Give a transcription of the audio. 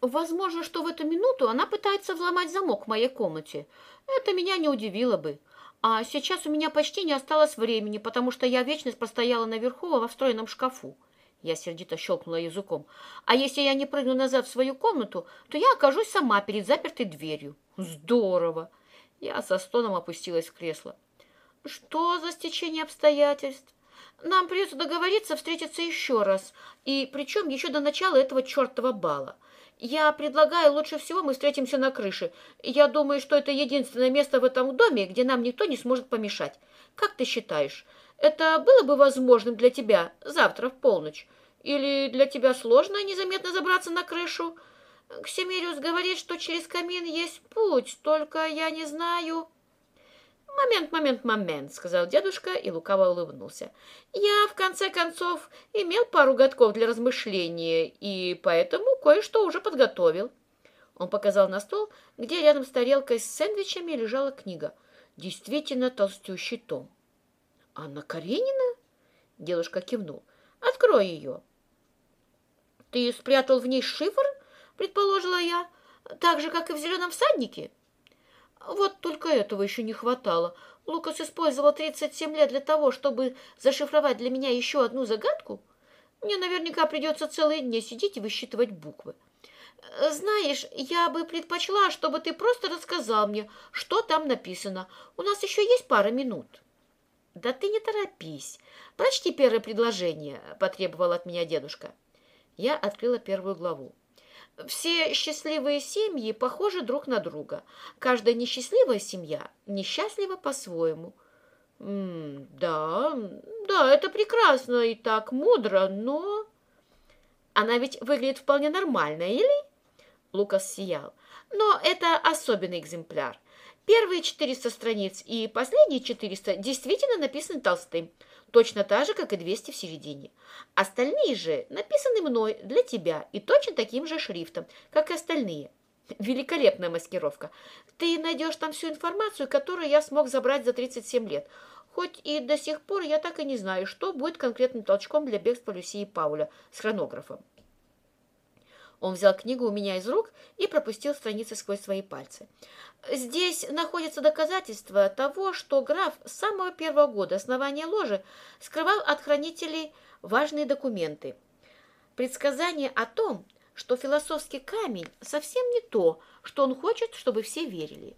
Возможно, что в эту минуту она пытается взломать замок в моей комнате. Это меня не удивило бы. А сейчас у меня почти не осталось времени, потому что я вечность простояла наверху во встроенном шкафу. Я сердито щелкнула языком. А если я не прыгну назад в свою комнату, то я окажусь сама перед запертой дверью. Здорово! Я со стоном опустилась в кресло. Что за стечение обстоятельств? Нам придется договориться встретиться еще раз, и причем еще до начала этого чертова бала. Я предлагаю, лучше всего мы встретимся на крыше. Я думаю, что это единственное место в этом доме, где нам никто не сможет помешать. Как ты считаешь, это было бы возможным для тебя завтра в полночь? Или для тебя сложно незаметно забраться на крышу? Ксимериус говорит, что через камин есть путь, только я не знаю... «Момент, момент, момент», — сказал дедушка и лукаво улыбнулся. «Я, в конце концов, имел пару годков для размышления, и поэтому кое-что уже подготовил». Он показал на стол, где рядом с тарелкой с сэндвичами лежала книга. Действительно толстющий том. «Анна Каренина?» — дедушка кивнул. «Открой ее». «Ты спрятал в ней шифр?» — предположила я. «Так же, как и в «Зеленом всаднике»?» Вот только этого еще не хватало. Лукас использовал 37 лет для того, чтобы зашифровать для меня еще одну загадку. Мне наверняка придется целые дни сидеть и высчитывать буквы. Знаешь, я бы предпочла, чтобы ты просто рассказал мне, что там написано. У нас еще есть пара минут. Да ты не торопись. Прочти первое предложение, потребовал от меня дедушка. Я открыла первую главу. Все счастливые семьи похожи друг на друга. Каждая несчастливая семья несчастлива по-своему. Да, да, это прекрасно и так мудро, но... Она ведь выглядит вполне нормально, или? Лукас сиял. Но это особенный экземпляр. Первые 400 страниц и последние 400 действительно написаны толстым точно так же, как и 200 в середине. Остальные же написаны мной для тебя и точно таким же шрифтом, как и остальные. Великолепная маскировка. Ты найдешь там всю информацию, которую я смог забрать за 37 лет. Хоть и до сих пор я так и не знаю, что будет конкретным толчком для бегства Люси и Пауля с хронографом. Он взял книгу у меня из рук и пропустил страницы сквозь свои пальцы. Здесь находятся доказательства того, что граф с самого первого года основания ложи скрывал от хранителей важные документы. Предсказание о том, что философский камень совсем не то, что он хочет, чтобы все верили.